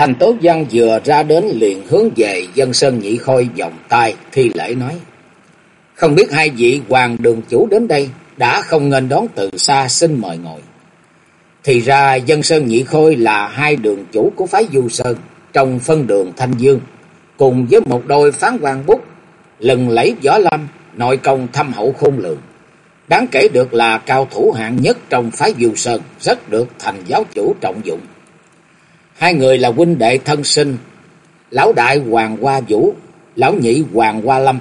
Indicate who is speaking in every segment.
Speaker 1: Thành Tố Văn vừa ra đến liền hướng về dân sơn nhị khôi vòng tay, thi lễ nói. Không biết hai vị hoàng đường chủ đến đây đã không nên đón từ xa xin mời ngồi. Thì ra dân sơn nhị khôi là hai đường chủ của phái Du Sơn trong phân đường Thanh Dương, cùng với một đôi phán quan bút, lần lấy võ lâm, nội công thâm hậu khôn lường. Đáng kể được là cao thủ hạng nhất trong phái Du Sơn, rất được thành giáo chủ trọng dụng. Hai người là huynh đệ thân sinh, lão đại Hoàng Hoa Vũ, lão nhị Hoàng Hoa Lâm.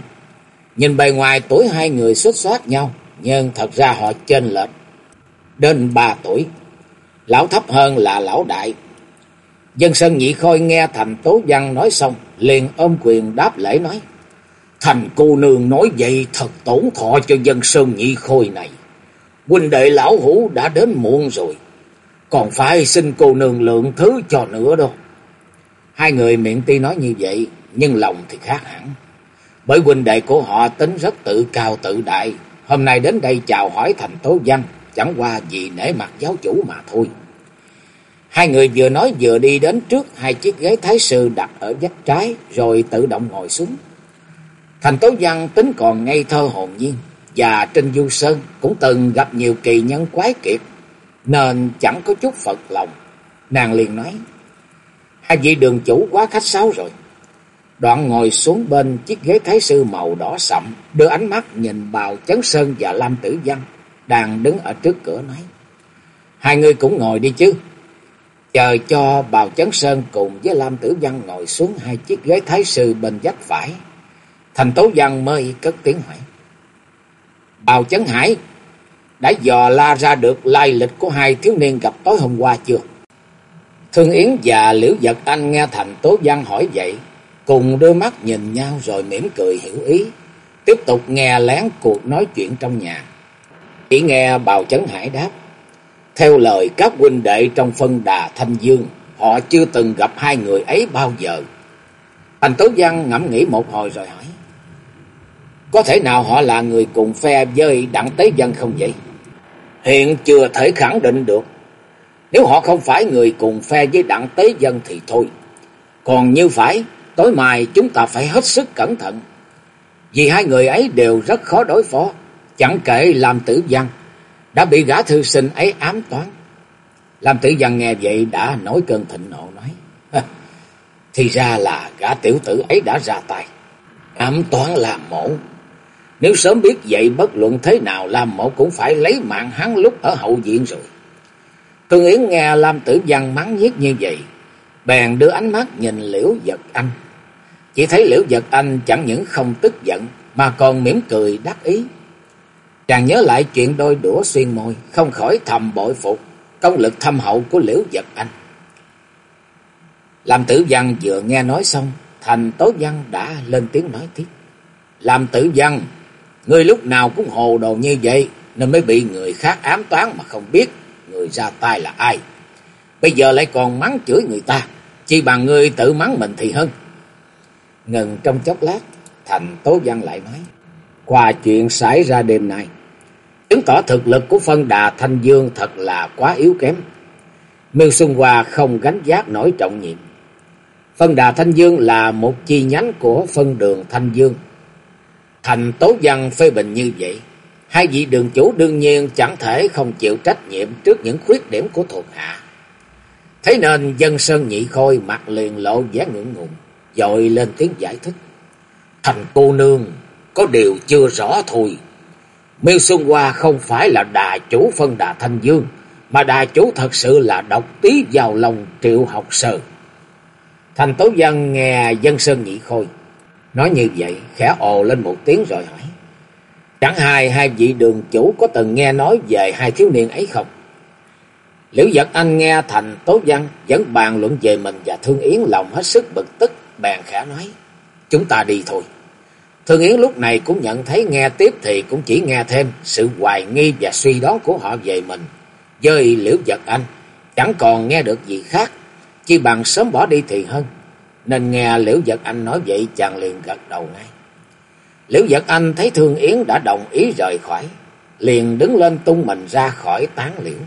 Speaker 1: Nhìn bề ngoài tuổi hai người xuất soát nhau, nhưng thật ra họ chênh lệch đến ba tuổi. Lão thấp hơn là lão đại. Dân Sơn Nhị Khôi nghe Thành Tố Văn nói xong, liền ôm quyền đáp lễ nói. Thành cô nương nói vậy thật tổn thọ cho Dân Sơn Nhị Khôi này. Huynh đệ lão hủ đã đến muộn rồi còn phải xin cô nương lượng thứ cho nữa đâu. Hai người miệng tuy nói như vậy, nhưng lòng thì khác hẳn. Bởi huynh đệ của họ tính rất tự cao tự đại, hôm nay đến đây chào hỏi thành tố văn, chẳng qua vì nể mặt giáo chủ mà thôi. Hai người vừa nói vừa đi đến trước hai chiếc ghế thái sư đặt ở vách trái, rồi tự động ngồi xuống. Thành tố văn tính còn ngây thơ hồn nhiên, và trên du sơn cũng từng gặp nhiều kỳ nhân quái kiệt nên chẳng có chút phật lòng. Nàng liền nói, hai vị đường chủ quá khách sáo rồi. Đoạn ngồi xuống bên chiếc ghế thái sư màu đỏ sậm, đưa ánh mắt nhìn bào Chấn Sơn và Lam Tử Văn, đang đứng ở trước cửa nói. Hai người cũng ngồi đi chứ. Chờ cho bào Chấn Sơn cùng với Lam Tử Văn ngồi xuống hai chiếc ghế thái sư bên vách phải. Thành Tố Văn mới cất tiếng hỏi. Bào Chấn Hải đã dò la ra được lai lịch của hai thiếu niên gặp tối hôm qua chưa? Thương Yến và Liễu Giật Anh nghe Thành Tố Văn hỏi vậy, cùng đôi mắt nhìn nhau rồi mỉm cười hiểu ý, tiếp tục nghe lén cuộc nói chuyện trong nhà. Chỉ nghe Bào Chấn Hải đáp, theo lời các huynh đệ trong phân đà Thanh Dương, họ chưa từng gặp hai người ấy bao giờ. Thành Tố Văn ngẫm nghĩ một hồi rồi hỏi, có thể nào họ là người cùng phe với Đặng Tế Dân không vậy? Hiện chưa thể khẳng định được. Nếu họ không phải người cùng phe với đặng tế dân thì thôi. Còn như phải, tối mai chúng ta phải hết sức cẩn thận. Vì hai người ấy đều rất khó đối phó. Chẳng kể làm tử văn, đã bị gã thư sinh ấy ám toán. Làm tử văn nghe vậy đã nổi cơn thịnh nộ nói. Thì ra là gã tiểu tử ấy đã ra tay. Ám toán làm mẫu nếu sớm biết vậy bất luận thế nào Lam Mộ cũng phải lấy mạng hắn lúc ở hậu viện rồi. Tương Yến nghe Lam Tử Văn mắng nhiếc như vậy. Bèn đưa ánh mắt nhìn Liễu Giật Anh. Chỉ thấy Liễu Giật Anh chẳng những không tức giận mà còn mỉm cười đắc ý. Chàng nhớ lại chuyện đôi đũa xuyên môi, không khỏi thầm bội phục công lực thâm hậu của Liễu Giật Anh. Lam Tử Văn vừa nghe nói xong, Thành Tố Văn đã lên tiếng nói tiếp. làm Tử Văn người lúc nào cũng hồ đồ như vậy nên mới bị người khác ám toán mà không biết người ra tay là ai. Bây giờ lại còn mắng chửi người ta, chỉ bằng người tự mắng mình thì hơn. Ngừng trong chốc lát, Thành Tố Văn lại nói, qua chuyện xảy ra đêm nay, chứng tỏ thực lực của phân đà Thanh Dương thật là quá yếu kém. Miêu Xuân Hoa không gánh giác nổi trọng nhiệm. Phân đà Thanh Dương là một chi nhánh của phân đường Thanh Dương Thành tố văn phê bình như vậy, hai vị đường chủ đương nhiên chẳng thể không chịu trách nhiệm trước những khuyết điểm của thuộc hạ. Thế nên dân sơn nhị khôi mặt liền lộ vẻ ngưỡng ngùng, dội lên tiếng giải thích. Thành cô nương, có điều chưa rõ thôi. Miêu Xuân Hoa không phải là đà chủ phân đà Thanh Dương, mà đà chủ thật sự là độc tí vào lòng triệu học sơ. Thành tố văn nghe dân sơn nhị khôi, Nói như vậy, khẽ ồ lên một tiếng rồi hỏi. Chẳng hai hai vị đường chủ có từng nghe nói về hai thiếu niên ấy không? Liễu Giật Anh nghe Thành Tố Văn vẫn bàn luận về mình và Thương Yến lòng hết sức bực tức, bèn khả nói, chúng ta đi thôi. Thương Yến lúc này cũng nhận thấy nghe tiếp thì cũng chỉ nghe thêm sự hoài nghi và suy đoán của họ về mình. Với Liễu Giật Anh, chẳng còn nghe được gì khác, chỉ bằng sớm bỏ đi thì hơn. Nên nghe Liễu Giật Anh nói vậy chàng liền gật đầu ngay. Liễu Giật Anh thấy Thương Yến đã đồng ý rời khỏi, liền đứng lên tung mình ra khỏi tán liễu.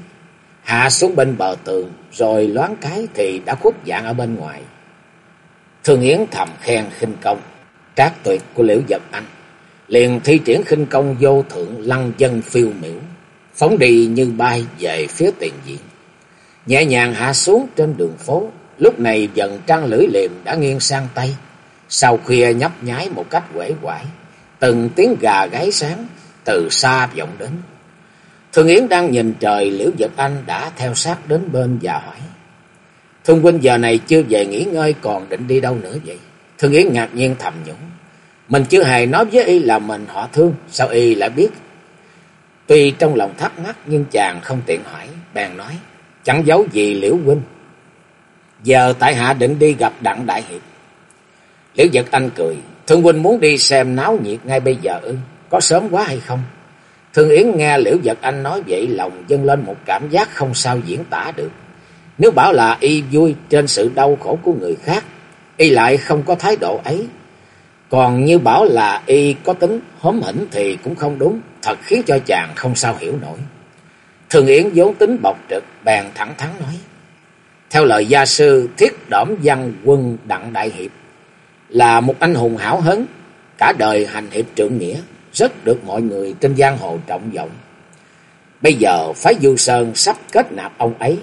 Speaker 1: Hạ xuống bên bờ tường, rồi loáng cái thì đã khuất dạng ở bên ngoài. Thương Yến thầm khen khinh công, trác tuyệt của Liễu Giật Anh. Liền thi triển khinh công vô thượng lăng dân phiêu miểu, phóng đi như bay về phía tiền diện. Nhẹ nhàng hạ xuống trên đường phố, lúc này dần trăng lưỡi liềm đã nghiêng sang Tây. Sau khuya nhấp nháy một cách quể quải, từng tiếng gà gáy sáng từ xa vọng đến. Thương Yến đang nhìn trời, Liễu Giật Anh đã theo sát đến bên và hỏi. Thương huynh giờ này chưa về nghỉ ngơi còn định đi đâu nữa vậy? Thương Yến ngạc nhiên thầm nhủ. Mình chưa hề nói với y là mình họ thương, sao y lại biết? Tuy trong lòng thắc mắc nhưng chàng không tiện hỏi, bèn nói. Chẳng giấu gì Liễu huynh. Giờ tại hạ định đi gặp Đặng Đại Hiệp. Liễu Giật Anh cười. Thương huynh muốn đi xem náo nhiệt ngay bây giờ ư? Có sớm quá hay không? Thương Yến nghe Liễu Giật Anh nói vậy lòng dâng lên một cảm giác không sao diễn tả được. Nếu bảo là y vui trên sự đau khổ của người khác, y lại không có thái độ ấy. Còn như bảo là y có tính hóm hỉnh thì cũng không đúng, thật khiến cho chàng không sao hiểu nổi. Thường Yến vốn tính bộc trực, bèn thẳng thắn nói. Theo lời gia sư Thiết Đỏm Văn Quân Đặng Đại Hiệp, là một anh hùng hảo hấn, cả đời hành hiệp trượng nghĩa, rất được mọi người trên giang hồ trọng vọng. Bây giờ phái Du Sơn sắp kết nạp ông ấy,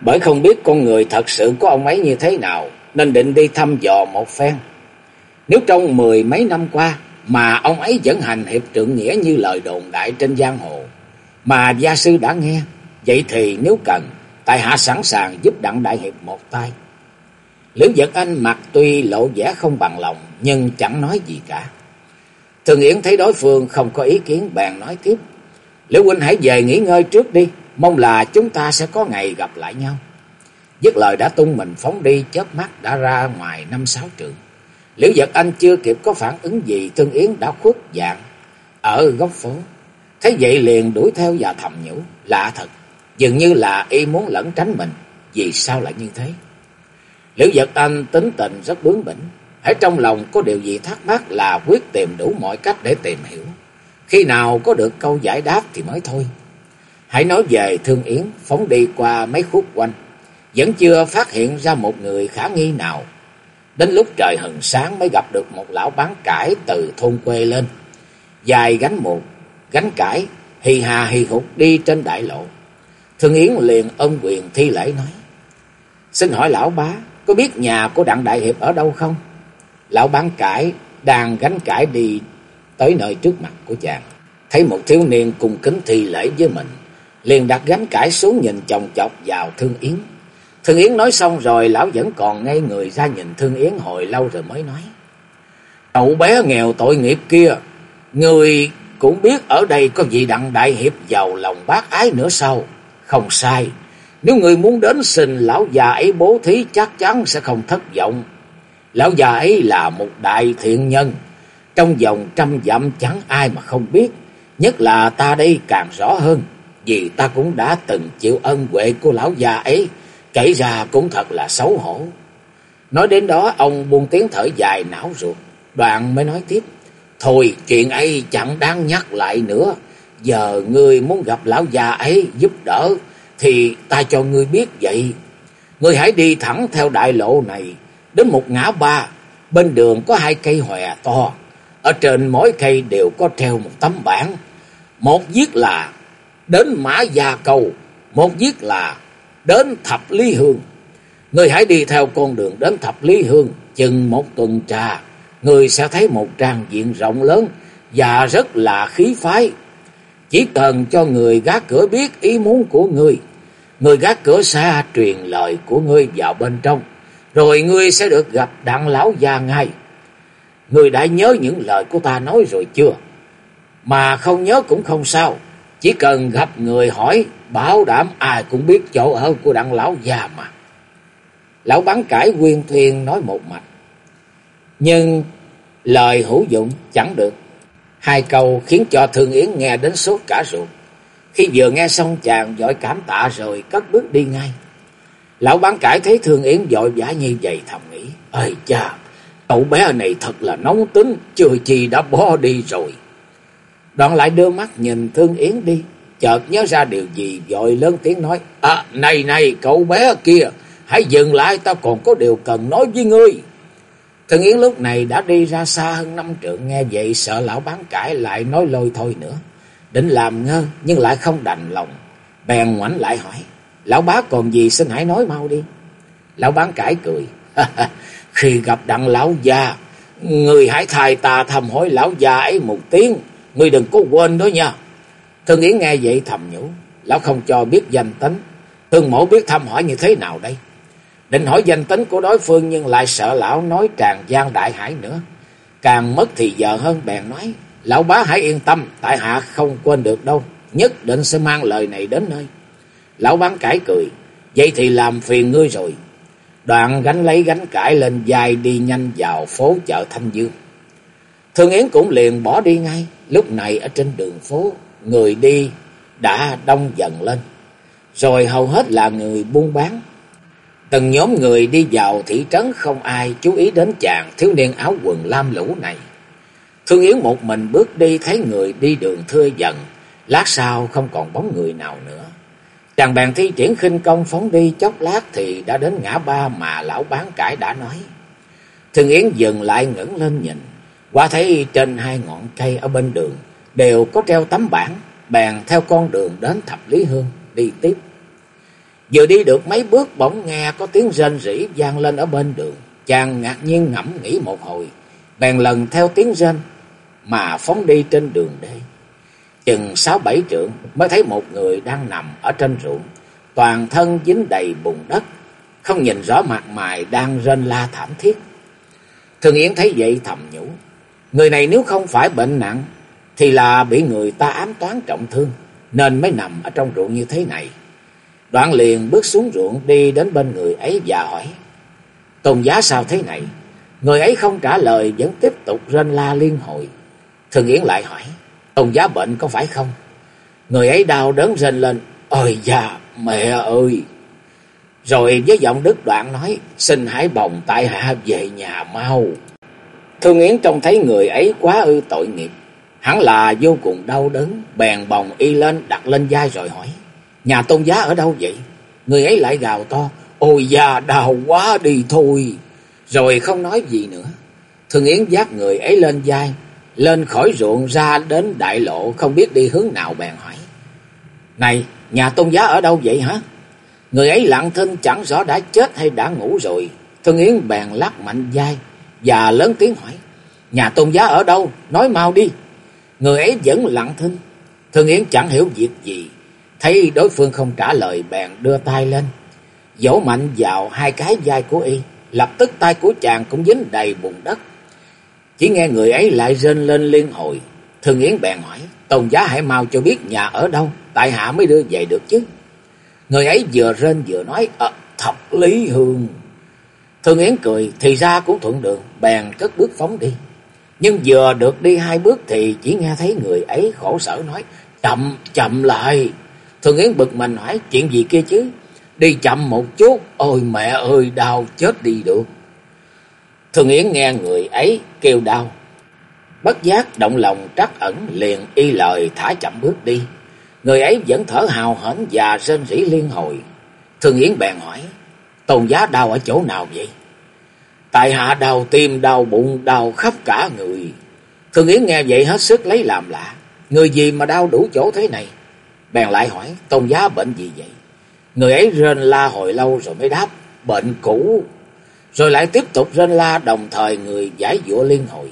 Speaker 1: bởi không biết con người thật sự của ông ấy như thế nào, nên định đi thăm dò một phen. Nếu trong mười mấy năm qua mà ông ấy vẫn hành hiệp trượng nghĩa như lời đồn đại trên giang hồ, mà gia sư đã nghe, vậy thì nếu cần, tại hạ sẵn sàng giúp đặng đại hiệp một tay. Liễu Giật Anh mặt tuy lộ vẻ không bằng lòng, nhưng chẳng nói gì cả. Thường Yến thấy đối phương không có ý kiến, bèn nói tiếp. Liễu huynh hãy về nghỉ ngơi trước đi, mong là chúng ta sẽ có ngày gặp lại nhau. Dứt lời đã tung mình phóng đi, chớp mắt đã ra ngoài năm sáu trượng. Liễu Giật Anh chưa kịp có phản ứng gì, Thương Yến đã khuất dạng ở góc phố. Thấy vậy liền đuổi theo và thầm nhủ, lạ thật, dường như là y muốn lẩn tránh mình, vì sao lại như thế? Liễu Giật Anh tính tình rất bướng bỉnh, hãy trong lòng có điều gì thắc mắc là quyết tìm đủ mọi cách để tìm hiểu. Khi nào có được câu giải đáp thì mới thôi. Hãy nói về Thương Yến phóng đi qua mấy khúc quanh. Vẫn chưa phát hiện ra một người khả nghi nào. Đến lúc trời hừng sáng mới gặp được một lão bán cải từ thôn quê lên. Dài gánh một, gánh cải, hì hà hì hục đi trên đại lộ. Thương Yến liền ân quyền thi lễ nói. Xin hỏi lão bá, có biết nhà của Đặng Đại Hiệp ở đâu không? Lão bán cải đang gánh cải đi tới nơi trước mặt của chàng. Thấy một thiếu niên cùng kính thi lễ với mình. Liền đặt gánh cải xuống nhìn chồng chọc vào Thương Yến. Thương Yến nói xong rồi lão vẫn còn ngây người ra nhìn Thương Yến hồi lâu rồi mới nói. Cậu bé nghèo tội nghiệp kia, người cũng biết ở đây có vị đặng đại hiệp giàu lòng bác ái nữa sao? Không sai, nếu người muốn đến xin lão già ấy bố thí chắc chắn sẽ không thất vọng. Lão già ấy là một đại thiện nhân, trong vòng trăm dặm chẳng ai mà không biết, nhất là ta đây càng rõ hơn, vì ta cũng đã từng chịu ân huệ của lão già ấy, kể ra cũng thật là xấu hổ. Nói đến đó ông buông tiếng thở dài não ruột, đoạn mới nói tiếp, thôi chuyện ấy chẳng đáng nhắc lại nữa, giờ ngươi muốn gặp lão già ấy giúp đỡ, thì ta cho ngươi biết vậy. Ngươi hãy đi thẳng theo đại lộ này, đến một ngã ba, bên đường có hai cây hòe to, ở trên mỗi cây đều có treo một tấm bảng. Một viết là đến Mã Gia Cầu, một viết là đến Thập Lý Hương. Người hãy đi theo con đường đến Thập Lý Hương, chừng một tuần trà, người sẽ thấy một trang diện rộng lớn và rất là khí phái. Chỉ cần cho người gác cửa biết ý muốn của ngươi, người gác cửa xa truyền lời của ngươi vào bên trong, rồi ngươi sẽ được gặp đặng lão già ngay. Ngươi đã nhớ những lời của ta nói rồi chưa? Mà không nhớ cũng không sao. Chỉ cần gặp người hỏi, bảo đảm ai cũng biết chỗ ở của đặng lão già mà. Lão bán cải quyên thuyền nói một mạch. Nhưng lời hữu dụng chẳng được. Hai câu khiến cho Thương Yến nghe đến sốt cả ruột. Khi vừa nghe xong chàng dội cảm tạ rồi cất bước đi ngay. Lão bán cải thấy Thương Yến dội vã như vậy thầm nghĩ. Ơi cha, cậu bé này thật là nóng tính, chưa chi đã bỏ đi rồi. Đoạn lại đưa mắt nhìn Thương Yến đi, chợt nhớ ra điều gì dội lớn tiếng nói. À, này này, cậu bé kia, hãy dừng lại, ta còn có điều cần nói với ngươi. Thương Yến lúc này đã đi ra xa hơn năm trượng, nghe vậy sợ lão bán cải lại nói lôi thôi nữa. Định làm ngơ, nhưng lại không đành lòng. Bèn ngoảnh lại hỏi, lão bá còn gì xin hãy nói mau đi. Lão bán cải cười. Khi gặp đặng lão già, người hãy thay ta thầm hỏi lão già ấy một tiếng, người đừng có quên đó nha. Thương Yến nghe vậy thầm nhủ, lão không cho biết danh tính, Thương mẫu biết thăm hỏi như thế nào đây? Định hỏi danh tính của đối phương nhưng lại sợ lão nói tràn gian đại hải nữa. Càng mất thì giờ hơn bèn nói, lão bá hãy yên tâm, tại hạ không quên được đâu, nhất định sẽ mang lời này đến nơi. Lão bán cải cười, vậy thì làm phiền ngươi rồi. Đoạn gánh lấy gánh cải lên dài đi nhanh vào phố chợ Thanh Dương. Thương Yến cũng liền bỏ đi ngay, lúc này ở trên đường phố, người đi đã đông dần lên, rồi hầu hết là người buôn bán. Từng nhóm người đi vào thị trấn không ai chú ý đến chàng thiếu niên áo quần lam lũ này. Thương Yến một mình bước đi thấy người đi đường thưa dần, lát sau không còn bóng người nào nữa. Chàng bèn thi triển khinh công phóng đi chốc lát thì đã đến ngã ba mà lão bán cải đã nói. Thương Yến dừng lại ngẩng lên nhìn, qua thấy trên hai ngọn cây ở bên đường đều có treo tấm bảng, bèn theo con đường đến thập lý hương đi tiếp. Vừa đi được mấy bước bỗng nghe có tiếng rên rỉ vang lên ở bên đường, chàng ngạc nhiên ngẫm nghĩ một hồi, bèn lần theo tiếng rên mà phóng đi trên đường đê. Chừng sáu bảy trượng mới thấy một người đang nằm ở trên ruộng, toàn thân dính đầy bùn đất, không nhìn rõ mặt mày đang rên la thảm thiết. Thường Yến thấy vậy thầm nhủ, người này nếu không phải bệnh nặng thì là bị người ta ám toán trọng thương, nên mới nằm ở trong ruộng như thế này. Đoạn liền bước xuống ruộng đi đến bên người ấy và hỏi, Tôn giá sao thế này? Người ấy không trả lời vẫn tiếp tục rên la liên hồi. Thường Yến lại hỏi, Tôn giá bệnh có phải không? Người ấy đau đớn rên lên, Ôi da, mẹ ơi! Rồi với giọng đứt đoạn nói, xin hãy bồng tại hạ về nhà mau. Thương Yến trông thấy người ấy quá ư tội nghiệp. Hắn là vô cùng đau đớn, bèn bồng y lên đặt lên vai rồi hỏi. Nhà tôn giá ở đâu vậy? Người ấy lại gào to, ôi da đau quá đi thôi. Rồi không nói gì nữa. Thương Yến dắt người ấy lên vai, lên khỏi ruộng ra đến đại lộ không biết đi hướng nào bèn hỏi. Này, nhà tôn giá ở đâu vậy hả? Người ấy lặng thinh chẳng rõ đã chết hay đã ngủ rồi. Thương Yến bèn lắc mạnh vai và lớn tiếng hỏi. Nhà tôn giá ở đâu? Nói mau đi. Người ấy vẫn lặng thinh. Thương Yến chẳng hiểu việc gì. Thấy đối phương không trả lời bèn đưa tay lên. Dỗ mạnh vào hai cái vai của y. Lập tức tay của chàng cũng dính đầy bùn đất. Chỉ nghe người ấy lại rên lên liên hồi. Thương Yến bèn hỏi. Tôn giá hãy mau cho biết nhà ở đâu. Tại hạ mới đưa về được chứ. Người ấy vừa rên vừa nói. Ờ, à, thập lý hương. Thương Yến cười. Thì ra cũng thuận đường. Bèn cất bước phóng đi. Nhưng vừa được đi hai bước thì chỉ nghe thấy người ấy khổ sở nói. Chậm, chậm lại. Thường Yến bực mình hỏi chuyện gì kia chứ. Đi chậm một chút. Ôi mẹ ơi đau chết đi được. Thường Yến nghe người ấy kêu đau. Bất giác động lòng trắc ẩn liền y lời thả chậm bước đi. Người ấy vẫn thở hào hển và rên rỉ liên hồi. Thường Yến bèn hỏi. Tôn giá đau ở chỗ nào vậy? Tại hạ đau tim, đau bụng, đau khắp cả người. Thường Yến nghe vậy hết sức lấy làm lạ. Người gì mà đau đủ chỗ thế này? Bèn lại hỏi, tôn giá bệnh gì vậy? Người ấy rên la hồi lâu rồi mới đáp, bệnh cũ. Rồi lại tiếp tục rên la đồng thời người giải dụa liên hồi.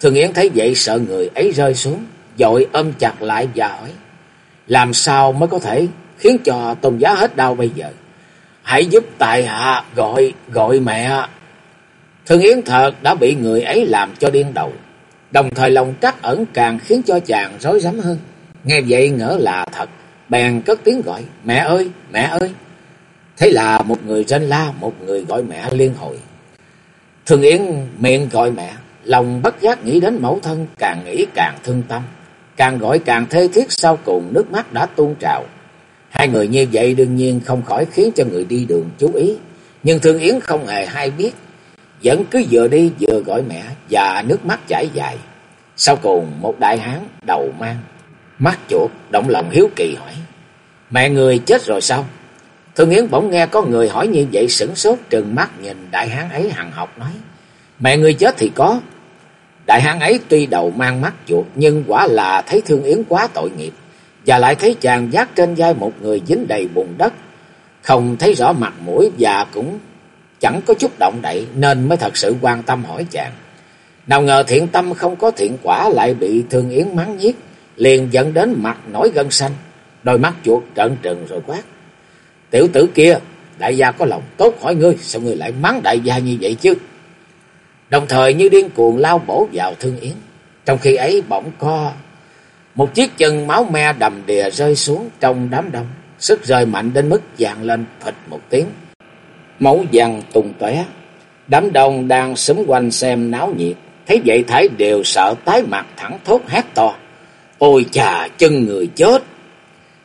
Speaker 1: Thường Yến thấy vậy sợ người ấy rơi xuống, dội ôm chặt lại và hỏi, làm sao mới có thể khiến cho tôn giá hết đau bây giờ? Hãy giúp tại hạ gọi, gọi mẹ. Thường Yến thật đã bị người ấy làm cho điên đầu. Đồng thời lòng trắc ẩn càng khiến cho chàng rối rắm hơn. Nghe vậy ngỡ là thật, bèn cất tiếng gọi, mẹ ơi, mẹ ơi. Thế là một người rên la, một người gọi mẹ liên hồi. Thường Yến miệng gọi mẹ, lòng bất giác nghĩ đến mẫu thân, càng nghĩ càng thương tâm. Càng gọi càng thê thiết sau cùng nước mắt đã tuôn trào. Hai người như vậy đương nhiên không khỏi khiến cho người đi đường chú ý. Nhưng Thương Yến không hề hay biết. Vẫn cứ vừa đi vừa gọi mẹ và nước mắt chảy dài. Sau cùng một đại hán đầu mang, mắt chuột, động lòng hiếu kỳ hỏi. Mẹ người chết rồi sao? Thương Yến bỗng nghe có người hỏi như vậy sửng sốt trừng mắt nhìn đại hán ấy hằng học nói. Mẹ người chết thì có. Đại hán ấy tuy đầu mang mắt chuột nhưng quả là thấy Thương Yến quá tội nghiệp. Và lại thấy chàng giác trên vai một người dính đầy bùn đất. Không thấy rõ mặt mũi và cũng chẳng có chút động đậy nên mới thật sự quan tâm hỏi chàng. Nào ngờ thiện tâm không có thiện quả lại bị Thương Yến mắng nhiếc, liền dẫn đến mặt nổi gân xanh, đôi mắt chuột trợn trừng rồi quát. Tiểu tử kia, đại gia có lòng tốt hỏi ngươi, sao ngươi lại mắng đại gia như vậy chứ? Đồng thời như điên cuồng lao bổ vào Thương Yến. Trong khi ấy bỗng co một chiếc chân máu me đầm đìa rơi xuống trong đám đông, sức rơi mạnh đến mức dàn lên phịch một tiếng. Máu dằn tung tóe. Đám đông đang xúm quanh xem náo nhiệt, thấy vậy thấy đều sợ tái mặt thẳng thốt hét to. Ôi chà, chân người chết!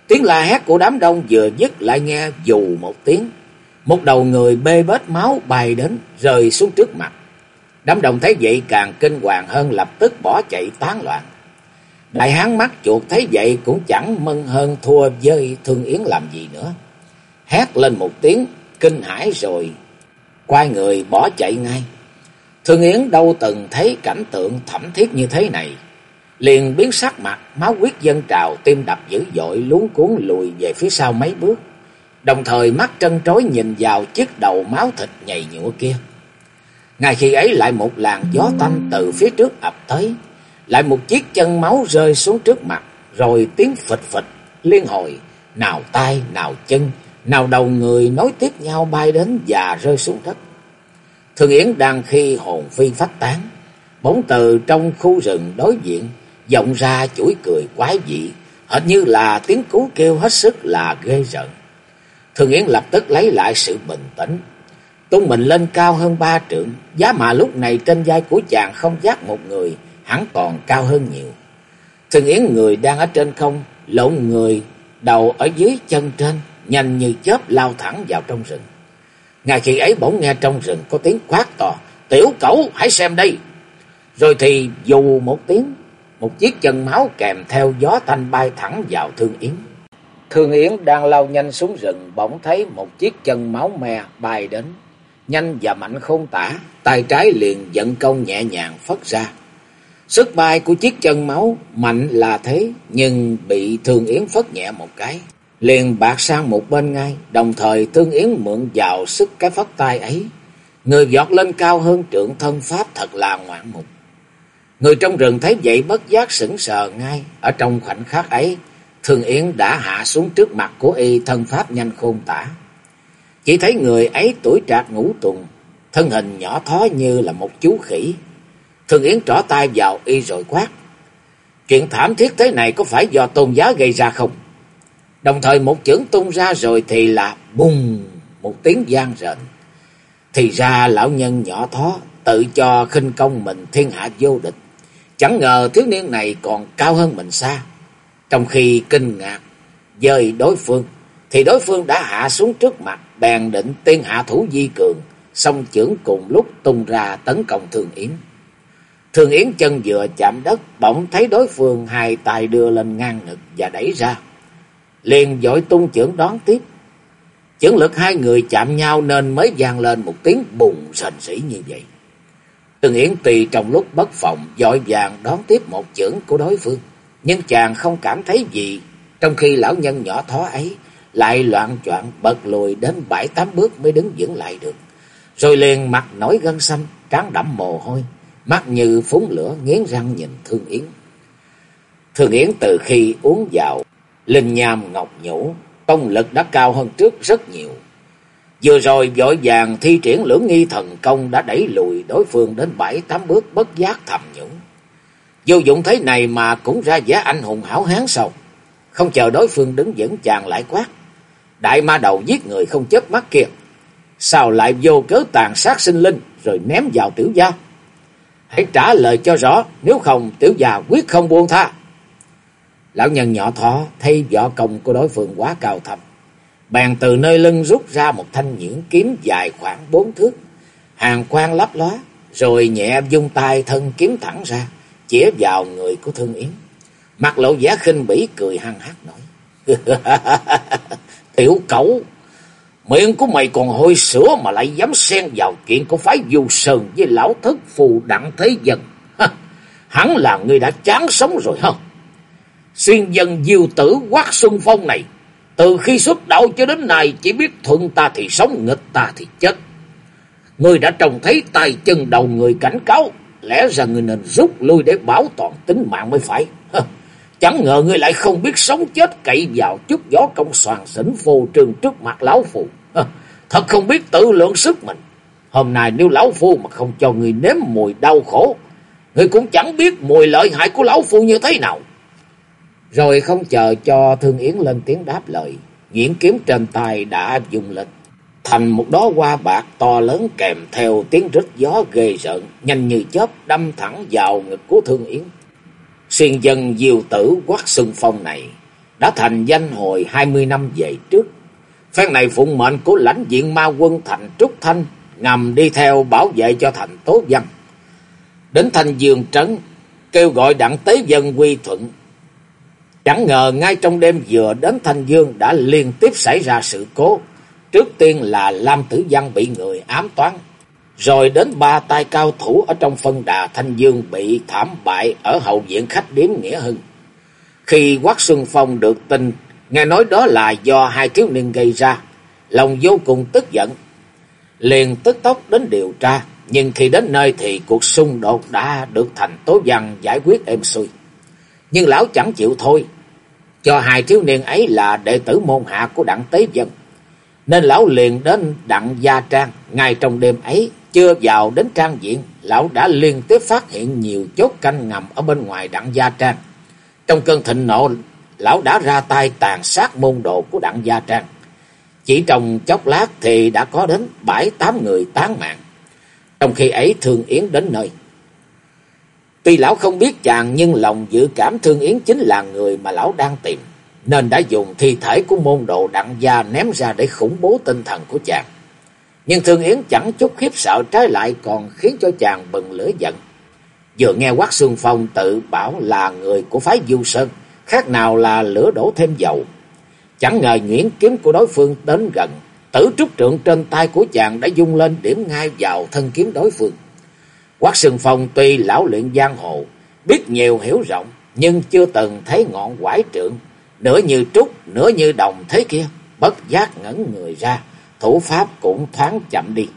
Speaker 1: Tiếng la hét của đám đông vừa dứt lại nghe dù một tiếng. Một đầu người bê bết máu bay đến, rơi xuống trước mặt. Đám đông thấy vậy càng kinh hoàng hơn lập tức bỏ chạy tán loạn. Đại hán mắt chuột thấy vậy cũng chẳng mân hơn thua với Thương Yến làm gì nữa. Hét lên một tiếng, kinh hãi rồi, quay người bỏ chạy ngay. Thương Yến đâu từng thấy cảnh tượng thẩm thiết như thế này. Liền biến sắc mặt, máu huyết dân trào, tim đập dữ dội, luống cuốn lùi về phía sau mấy bước. Đồng thời mắt trân trối nhìn vào chiếc đầu máu thịt nhầy nhụa kia. Ngay khi ấy lại một làn gió tanh từ phía trước ập tới. Lại một chiếc chân máu rơi xuống trước mặt, rồi tiếng phịch phịch liên hồi, nào tay, nào chân, nào đầu người nối tiếp nhau bay đến và rơi xuống đất. Thường Yến đang khi hồn phi phách tán, bỗng từ trong khu rừng đối diện, vọng ra chuỗi cười quái dị, hệt như là tiếng cú kêu hết sức là ghê rợn. Thường Yến lập tức lấy lại sự bình tĩnh, tung mình lên cao hơn ba trượng, giá mà lúc này trên vai của chàng không giác một người, hẳn còn cao hơn nhiều. Thường Yến người đang ở trên không, lộn người, đầu ở dưới chân trên, nhanh như chớp lao thẳng vào trong rừng. Ngay khi ấy bỗng nghe trong rừng có tiếng quát to, tiểu cẩu hãy xem đây. Rồi thì dù một tiếng, một chiếc chân máu kèm theo gió thanh bay thẳng vào Thương Yến. Thương Yến đang lao nhanh xuống rừng, bỗng thấy một chiếc chân máu me bay đến. Nhanh và mạnh không tả, tay trái liền dẫn công nhẹ nhàng phất ra. Sức bay của chiếc chân máu mạnh là thế, nhưng bị Thương Yến phất nhẹ một cái. Liền bạc sang một bên ngay, đồng thời Thương Yến mượn vào sức cái phất tay ấy. Người giọt lên cao hơn trượng thân pháp thật là ngoạn mục. Người trong rừng thấy vậy bất giác sững sờ ngay, ở trong khoảnh khắc ấy, thường Yến đã hạ xuống trước mặt của y thân pháp nhanh khôn tả. Chỉ thấy người ấy tuổi trạc ngũ tuần, thân hình nhỏ thó như là một chú khỉ, Thường Yến trỏ tay vào y rồi quát. Chuyện thảm thiết thế này có phải do tôn giá gây ra không? Đồng thời một chưởng tung ra rồi thì là bùng một tiếng gian rền. Thì ra lão nhân nhỏ thó tự cho khinh công mình thiên hạ vô địch. Chẳng ngờ thiếu niên này còn cao hơn mình xa. Trong khi kinh ngạc dời đối phương thì đối phương đã hạ xuống trước mặt bèn định tiên hạ thủ di cường. Song chưởng cùng lúc tung ra tấn công Thường Yến. Thường Yến chân vừa chạm đất, bỗng thấy đối phương hai tay đưa lên ngang ngực và đẩy ra. Liền dội tung chưởng đón tiếp. Chưởng lực hai người chạm nhau nên mới vang lên một tiếng bùng sền sỉ như vậy. Thường Yến tùy trong lúc bất phòng, dội vàng đón tiếp một chưởng của đối phương. Nhưng chàng không cảm thấy gì, trong khi lão nhân nhỏ thó ấy lại loạn choạng bật lùi đến bảy tám bước mới đứng vững lại được. Rồi liền mặt nổi gân xanh, trán đẫm mồ hôi, mắt như phúng lửa nghiến răng nhìn Thương Yến. Thương Yến từ khi uống vào, linh nham ngọc nhũ, công lực đã cao hơn trước rất nhiều. Vừa rồi vội vàng thi triển lưỡng nghi thần công đã đẩy lùi đối phương đến bảy tám bước bất giác thầm nhũng. Vô dụng thế này mà cũng ra giá anh hùng hảo hán sầu Không chờ đối phương đứng vững chàng lại quát. Đại ma đầu giết người không chớp mắt kia. Sao lại vô cớ tàn sát sinh linh rồi ném vào tiểu gia? Hãy trả lời cho rõ, nếu không tiểu gia quyết không buông tha. Lão nhân nhỏ thọ thấy võ công của đối phương quá cao thầm Bèn từ nơi lưng rút ra một thanh nhuyễn kiếm dài khoảng bốn thước. Hàng quang lấp lóa, rồi nhẹ dung tay thân kiếm thẳng ra, chĩa vào người của Thương Yến. Mặt lộ vẻ khinh bỉ cười hăng hắc nói. Tiểu cẩu, miệng của mày còn hôi sữa mà lại dám xen vào chuyện của phái du sơn với lão thất phù đặng thế dân. Hắn là người đã chán sống rồi hả? Xuyên dân diêu tử quát xuân phong này, từ khi xuất đạo cho đến nay chỉ biết thuận ta thì sống, nghịch ta thì chết. Người đã trông thấy tay chân đầu người cảnh cáo, lẽ ra người nên rút lui để bảo toàn tính mạng mới phải. Chẳng ngờ ngươi lại không biết sống chết cậy vào chút gió công soàn xỉn phô trường trước mặt lão phụ. Thật không biết tự lượng sức mình. Hôm nay nếu lão phu mà không cho người nếm mùi đau khổ, người cũng chẳng biết mùi lợi hại của lão phu như thế nào. Rồi không chờ cho Thương Yến lên tiếng đáp lời, diễn kiếm trên tay đã dùng lịch thành một đó hoa bạc to lớn kèm theo tiếng rít gió ghê rợn, nhanh như chớp đâm thẳng vào ngực của Thương Yến. Xuyên dân diều tử quát xưng phong này đã thành danh hồi hai mươi năm về trước. Phen này phụng mệnh của lãnh diện ma quân thành Trúc Thanh ngầm đi theo bảo vệ cho thành Tố Văn. Đến thành Dương Trấn, kêu gọi đặng tế dân quy thuận. Chẳng ngờ ngay trong đêm vừa đến Thanh Dương đã liên tiếp xảy ra sự cố. Trước tiên là Lam Tử Văn bị người ám toán. Rồi đến ba tay cao thủ ở trong phân đà Thanh Dương bị thảm bại ở hậu viện khách điếm Nghĩa Hưng. Khi Quát Xuân Phong được tin, nghe nói đó là do hai thiếu niên gây ra, lòng vô cùng tức giận. Liền tức tốc đến điều tra, nhưng khi đến nơi thì cuộc xung đột đã được thành tố văn giải quyết êm xuôi. Nhưng lão chẳng chịu thôi, cho hai thiếu niên ấy là đệ tử môn hạ của đặng Tế Dân. Nên lão liền đến đặng Gia Trang, ngay trong đêm ấy, chưa vào đến trang viện, lão đã liên tiếp phát hiện nhiều chốt canh ngầm ở bên ngoài đặng Gia Trang. Trong cơn thịnh nộ, lão đã ra tay tàn sát môn đồ của đặng Gia Trang. Chỉ trong chốc lát thì đã có đến bảy tám người tán mạng. Trong khi ấy Thương Yến đến nơi. Tuy lão không biết chàng nhưng lòng dự cảm Thương Yến chính là người mà lão đang tìm. Nên đã dùng thi thể của môn đồ đặng gia ném ra để khủng bố tinh thần của chàng. Nhưng Thương Yến chẳng chút khiếp sợ trái lại còn khiến cho chàng bừng lửa giận. Vừa nghe Quát xương Phong tự bảo là người của phái Du Sơn, khác nào là lửa đổ thêm dầu. Chẳng ngờ nguyễn kiếm của đối phương đến gần, tử trúc trượng trên tay của chàng đã dung lên điểm ngay vào thân kiếm đối phương. Quách Sừng Phong tuy lão luyện giang hồ, biết nhiều hiểu rộng, nhưng chưa từng thấy ngọn quải trượng, nửa như trúc, nửa như đồng thế kia, bất giác ngẩn người ra, thủ pháp cũng thoáng chậm đi.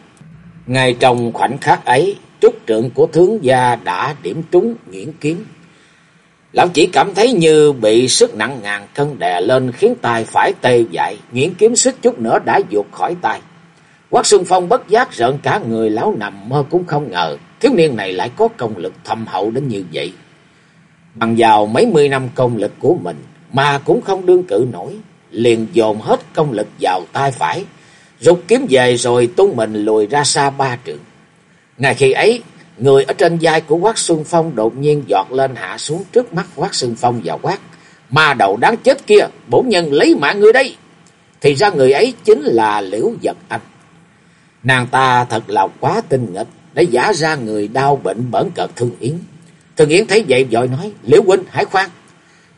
Speaker 1: Ngay trong khoảnh khắc ấy, trúc trượng của tướng gia đã điểm trúng nghiễn kiếm. Lão chỉ cảm thấy như bị sức nặng ngàn cân đè lên khiến tay phải tê dại, nghiễn kiếm xích chút nữa đã vụt khỏi tay. Quách Xuân Phong bất giác rợn cả người lão nằm mơ cũng không ngờ, thiếu niên này lại có công lực thâm hậu đến như vậy. Bằng vào mấy mươi năm công lực của mình mà cũng không đương cự nổi, liền dồn hết công lực vào tay phải, rút kiếm về rồi tung mình lùi ra xa ba trượng. Ngay khi ấy, người ở trên vai của Quát Xuân Phong đột nhiên giọt lên hạ xuống trước mắt Quát Xuân Phong và quát. Ma đầu đáng chết kia, bổn nhân lấy mạng ngươi đây. Thì ra người ấy chính là Liễu Dật Anh. Nàng ta thật là quá tinh nghịch, để giả ra người đau bệnh bẩn cợt Thương Yến. Thương Yến thấy vậy vội nói, Liễu Huynh, hãy khoan.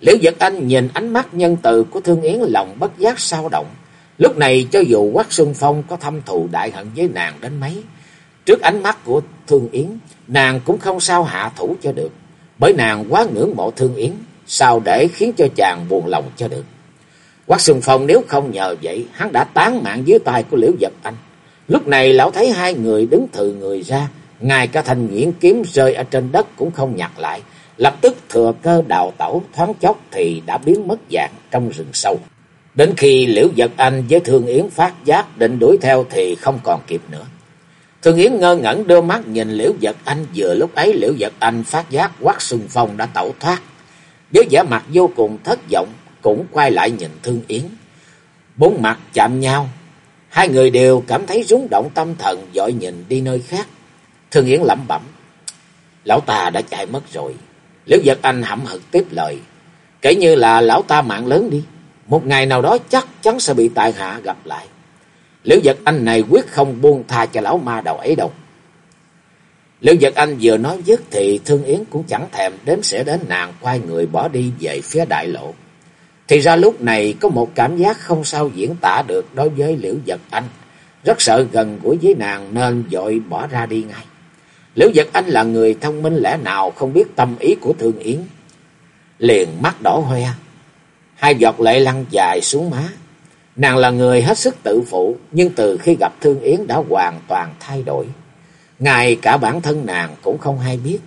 Speaker 1: Liễu Giật Anh nhìn ánh mắt nhân từ của Thương Yến lòng bất giác sao động. Lúc này cho dù Quách Xuân Phong có thâm thù đại hận với nàng đến mấy, trước ánh mắt của Thương Yến, nàng cũng không sao hạ thủ cho được, bởi nàng quá ngưỡng mộ Thương Yến, sao để khiến cho chàng buồn lòng cho được. Quách Xuân Phong nếu không nhờ vậy, hắn đã tán mạng dưới tay của Liễu Giật Anh. Lúc này lão thấy hai người đứng thừ người ra, ngay cả thanh nguyễn kiếm rơi ở trên đất cũng không nhặt lại, lập tức thừa cơ đào tẩu thoáng chốc thì đã biến mất dạng trong rừng sâu. Đến khi Liễu Giật Anh với Thương Yến phát giác định đuổi theo thì không còn kịp nữa. Thương Yến ngơ ngẩn đưa mắt nhìn Liễu Giật Anh, vừa lúc ấy Liễu Giật Anh phát giác quát xung Phong đã tẩu thoát. Với vẻ mặt vô cùng thất vọng, cũng quay lại nhìn Thương Yến. Bốn mặt chạm nhau, hai người đều cảm thấy rúng động tâm thần dội nhìn đi nơi khác. Thương Yến lẩm bẩm, lão ta đã chạy mất rồi. Liễu Giật Anh hậm hực tiếp lời, kể như là lão ta mạng lớn đi, một ngày nào đó chắc chắn sẽ bị tại hạ gặp lại. Liễu Giật Anh này quyết không buông tha cho lão ma đầu ấy đâu. Liễu Giật Anh vừa nói dứt thì Thương Yến cũng chẳng thèm đếm sẽ đến nàng quay người bỏ đi về phía đại lộ. Thì ra lúc này có một cảm giác không sao diễn tả được đối với Liễu Giật Anh. Rất sợ gần gũi với nàng nên dội bỏ ra đi ngay. Liễu Giật Anh là người thông minh lẽ nào không biết tâm ý của Thương Yến. Liền mắt đỏ hoe, hai giọt lệ lăn dài xuống má. Nàng là người hết sức tự phụ, nhưng từ khi gặp Thương Yến đã hoàn toàn thay đổi. Ngay cả bản thân nàng cũng không hay biết.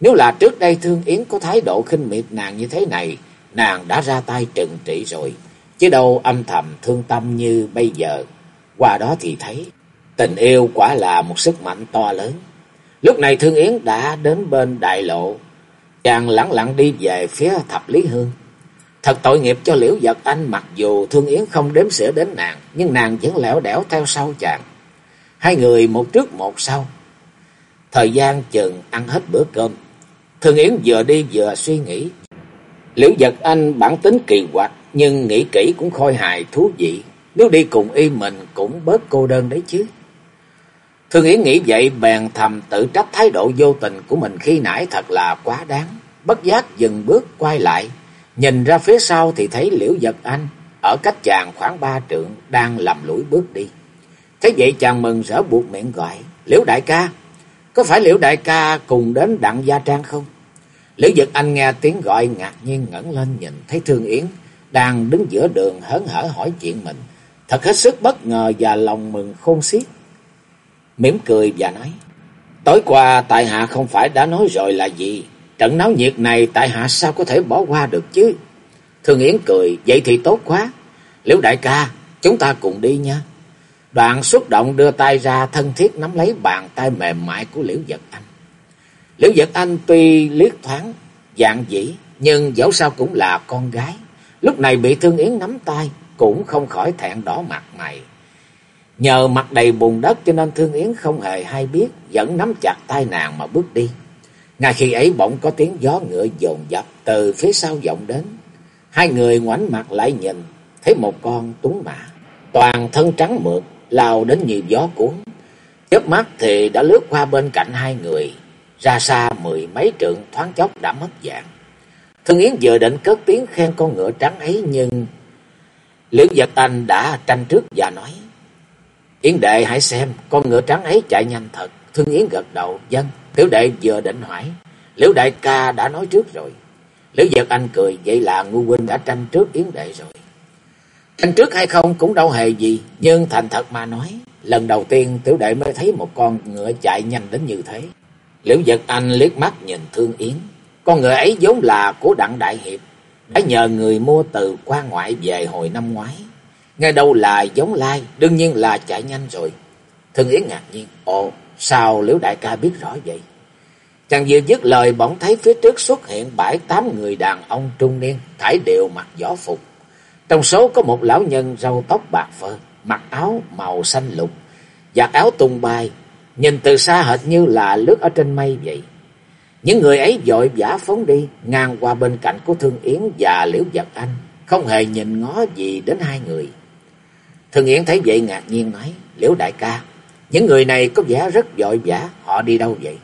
Speaker 1: Nếu là trước đây Thương Yến có thái độ khinh miệt nàng như thế này, nàng đã ra tay trừng trị rồi. Chứ đâu âm thầm thương tâm như bây giờ. Qua đó thì thấy, tình yêu quả là một sức mạnh to lớn. Lúc này Thương Yến đã đến bên đại lộ, chàng lặng lặng đi về phía thập lý hương. Thật tội nghiệp cho Liễu Giật Anh mặc dù Thương Yến không đếm xỉa đến nàng, nhưng nàng vẫn lẻo đẻo theo sau chàng. Hai người một trước một sau. Thời gian chừng ăn hết bữa cơm. Thương Yến vừa đi vừa suy nghĩ. Liễu Giật Anh bản tính kỳ quặc, nhưng nghĩ kỹ cũng khôi hài thú vị. Nếu đi cùng y mình cũng bớt cô đơn đấy chứ. Thương Yến nghĩ vậy bèn thầm tự trách thái độ vô tình của mình khi nãy thật là quá đáng. Bất giác dừng bước quay lại. Nhìn ra phía sau thì thấy Liễu Giật Anh ở cách chàng khoảng ba trượng đang lầm lũi bước đi. Thế vậy chàng mừng rỡ buộc miệng gọi. Liễu đại ca, có phải Liễu đại ca cùng đến đặng gia trang không? Liễu Dực Anh nghe tiếng gọi ngạc nhiên ngẩng lên nhìn thấy Thương Yến đang đứng giữa đường hớn hở hỏi chuyện mình. Thật hết sức bất ngờ và lòng mừng khôn xiết. Mỉm cười và nói, tối qua tại hạ không phải đã nói rồi là gì, trận náo nhiệt này tại hạ sao có thể bỏ qua được chứ? Thương Yến cười, vậy thì tốt quá, Liễu đại ca, chúng ta cùng đi nha. Đoạn xúc động đưa tay ra thân thiết nắm lấy bàn tay mềm mại của Liễu Giật Anh. Liễu Giật Anh tuy liếc thoáng, dạng dĩ, nhưng dẫu sao cũng là con gái. Lúc này bị Thương Yến nắm tay, cũng không khỏi thẹn đỏ mặt mày. Nhờ mặt đầy bùn đất cho nên Thương Yến không hề hay biết, vẫn nắm chặt tay nàng mà bước đi. Ngay khi ấy bỗng có tiếng gió ngựa dồn dập từ phía sau vọng đến. Hai người ngoảnh mặt lại nhìn, thấy một con tuấn mã, toàn thân trắng mượt, lao đến nhiều gió cuốn. Chớp mắt thì đã lướt qua bên cạnh hai người, ra xa mười mấy trượng thoáng chốc đã mất dạng. Thương Yến vừa định cất tiếng khen con ngựa trắng ấy nhưng Liễu Giật Anh đã tranh trước và nói Yến đệ hãy xem, con ngựa trắng ấy chạy nhanh thật. Thương Yến gật đầu, dân, tiểu đệ vừa định hỏi. Liễu đại ca đã nói trước rồi. Liễu Giật Anh cười, vậy là ngu huynh đã tranh trước Yến đệ rồi. Tranh trước hay không cũng đâu hề gì, nhưng thành thật mà nói, lần đầu tiên tiểu đệ mới thấy một con ngựa chạy nhanh đến như thế. Liễu Giật Anh liếc mắt nhìn Thương Yến. Con người ấy vốn là của Đặng Đại Hiệp, đã nhờ người mua từ qua ngoại về hồi năm ngoái. Nghe đâu là giống lai, đương nhiên là chạy nhanh rồi. Thương Yến ngạc nhiên, ồ, sao Liễu Đại ca biết rõ vậy? Chàng vừa dứt lời bỗng thấy phía trước xuất hiện bảy tám người đàn ông trung niên, thải đều mặc võ phục. Trong số có một lão nhân râu tóc bạc phơ, mặc áo màu xanh lục, giặt áo tung bay, nhìn từ xa hệt như là lướt ở trên mây vậy. Những người ấy vội vã phóng đi, ngang qua bên cạnh của Thương Yến và Liễu Giật Anh, không hề nhìn ngó gì đến hai người. Thương Yến thấy vậy ngạc nhiên nói, Liễu đại ca, những người này có vẻ rất vội vã, họ đi đâu vậy?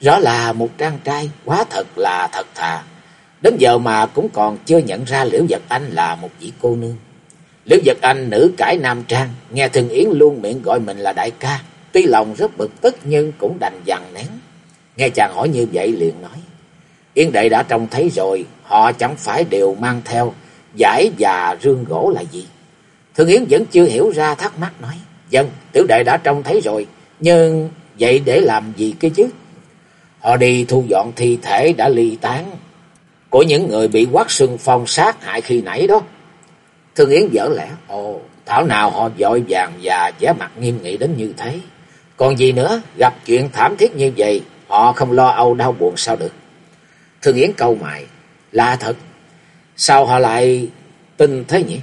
Speaker 1: Rõ là một trang trai, quá thật là thật thà. Đến giờ mà cũng còn chưa nhận ra Liễu Giật Anh là một vị cô nương. Liễu Giật Anh nữ cải nam trang, nghe Thương Yến luôn miệng gọi mình là đại ca. Tuy lòng rất bực tức nhưng cũng đành dằn nén. Nghe chàng hỏi như vậy liền nói. Yến đệ đã trông thấy rồi, họ chẳng phải đều mang theo giải và rương gỗ là gì. Thương Yến vẫn chưa hiểu ra thắc mắc nói. Dân, tiểu đệ đã trông thấy rồi, nhưng vậy để làm gì kia chứ? Họ đi thu dọn thi thể đã ly tán của những người bị quát sương phong sát hại khi nãy đó. Thương Yến dở lẽ, ồ, thảo nào họ dội vàng và vẻ mặt nghiêm nghị đến như thế. Còn gì nữa, gặp chuyện thảm thiết như vậy, họ không lo âu đau buồn sao được. Thương Yến câu mày, lạ thật, sao họ lại tin thế nhỉ?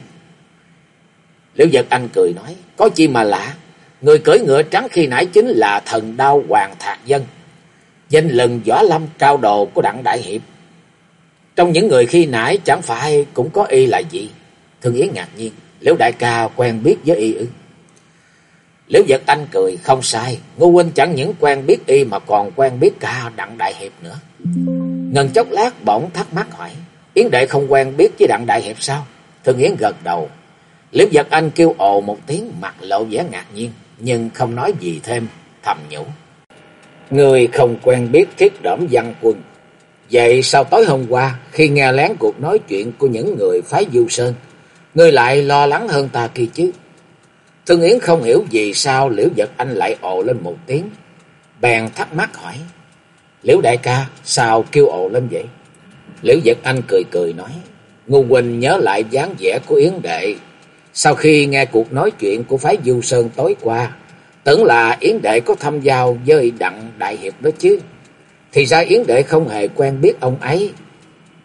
Speaker 1: Liễu Giật Anh cười nói, có chi mà lạ, người cưỡi ngựa trắng khi nãy chính là thần đao Hoàng Thạc Dân, danh lừng võ lâm cao đồ của Đặng Đại Hiệp. Trong những người khi nãy chẳng phải cũng có y là gì? Thương Yến ngạc nhiên, Liễu Đại ca quen biết với y ư? Liễu Giật Anh cười, không sai, Ngô Huynh chẳng những quen biết y mà còn quen biết cả Đặng Đại Hiệp nữa. Ngần chốc lát bỗng thắc mắc hỏi, Yến Đệ không quen biết với Đặng Đại Hiệp sao? Thương Yến gật đầu. Liễu Giật Anh kêu ồ một tiếng mặt lộ vẻ ngạc nhiên, nhưng không nói gì thêm, thầm nhủ. Người không quen biết thiết đẩm văn quân. Vậy sao tối hôm qua, khi nghe lén cuộc nói chuyện của những người phái Du Sơn, người lại lo lắng hơn ta kia chứ? Thương Yến không hiểu vì sao Liễu Giật Anh lại ồ lên một tiếng. Bèn thắc mắc hỏi. Liễu đại ca, sao kêu ồ lên vậy? Liễu Giật Anh cười cười nói. Ngô Quỳnh nhớ lại dáng vẻ của Yến Đệ. Sau khi nghe cuộc nói chuyện của phái Du Sơn tối qua, tưởng là Yến Đệ có thăm giao với Đặng Đại Hiệp đó chứ. Thì ra Yến Đệ không hề quen biết ông ấy.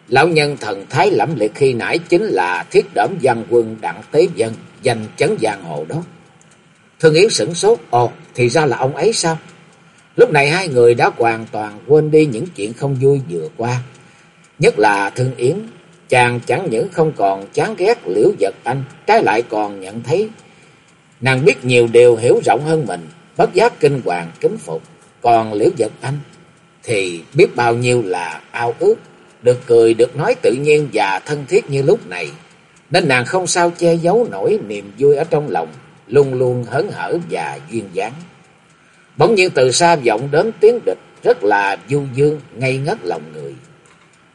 Speaker 1: Lão nhân thần thái lẫm liệt khi nãy chính là thiết đẩm văn quân Đặng Tế Dân, danh chấn giang hồ đó. Thương Yến sửng sốt, ồ, thì ra là ông ấy sao? Lúc này hai người đã hoàn toàn quên đi những chuyện không vui vừa qua. Nhất là Thương Yến, chàng chẳng những không còn chán ghét liễu vật anh, trái lại còn nhận thấy nàng biết nhiều điều hiểu rộng hơn mình, bất giác kinh hoàng kính phục. Còn liễu vật anh thì biết bao nhiêu là ao ước, được cười, được nói tự nhiên và thân thiết như lúc này. Nên nàng không sao che giấu nổi niềm vui ở trong lòng, luôn luôn hớn hở và duyên dáng. Bỗng nhiên từ xa vọng đến tiếng địch rất là du dương, ngây ngất lòng người.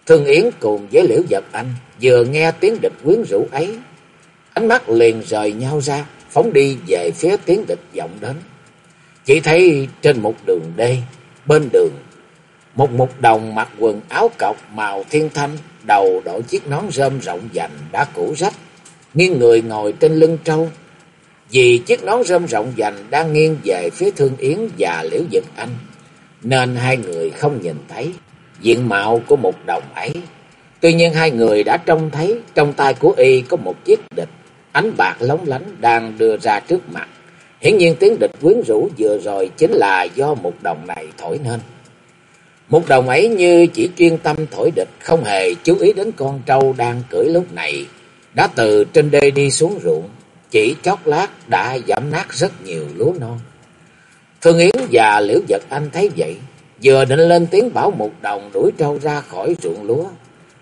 Speaker 1: Thương Yến cùng với Liễu Giật Anh vừa nghe tiếng địch quyến rũ ấy, ánh mắt liền rời nhau ra, phóng đi về phía tiếng địch vọng đến. Chỉ thấy trên một đường đê, bên đường, một mục đồng mặc quần áo cọc màu thiên thanh, đầu đội chiếc nón rơm rộng dành đã cũ rách, nghiêng người ngồi trên lưng trâu. Vì chiếc nón rơm rộng dành đang nghiêng về phía Thương Yến và Liễu Dực Anh, nên hai người không nhìn thấy diện mạo của một đồng ấy. Tuy nhiên hai người đã trông thấy trong tay của y có một chiếc địch, ánh bạc lóng lánh đang đưa ra trước mặt. Hiển nhiên tiếng địch quyến rũ vừa rồi chính là do một đồng này thổi nên. Một đồng ấy như chỉ chuyên tâm thổi địch, không hề chú ý đến con trâu đang cưỡi lúc này, đã từ trên đê đi xuống ruộng, chỉ chốc lát đã giảm nát rất nhiều lúa non. Thương Yến và Liễu Giật Anh thấy vậy, vừa định lên tiếng bảo một đồng đuổi trâu ra khỏi ruộng lúa,